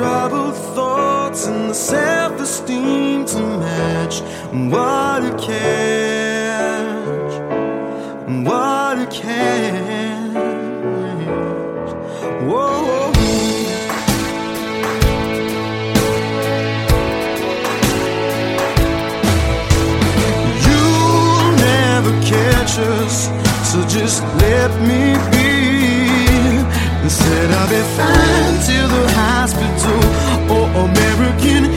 troubled thoughts and the self esteem to match. What a catch! What a catch! Whoa. You'll never catch us, so just let me be. Said I'll be fine till the hospital can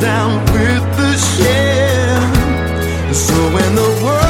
down with the shame. So when the world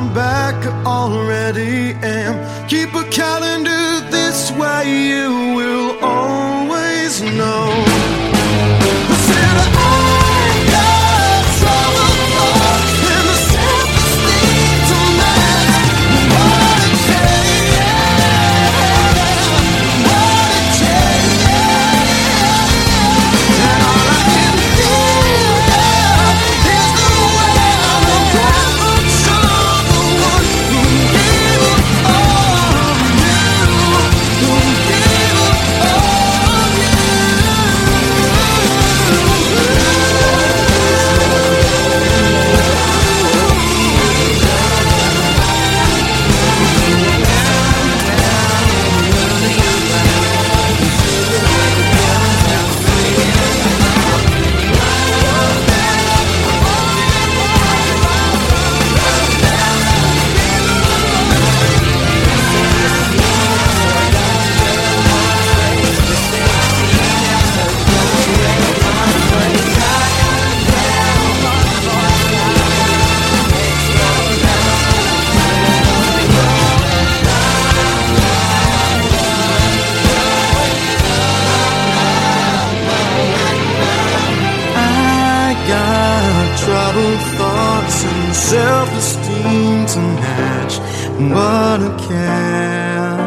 I'm back, already am. Keep a calendar this way, you will always know. thoughts and self-esteem to match what I can.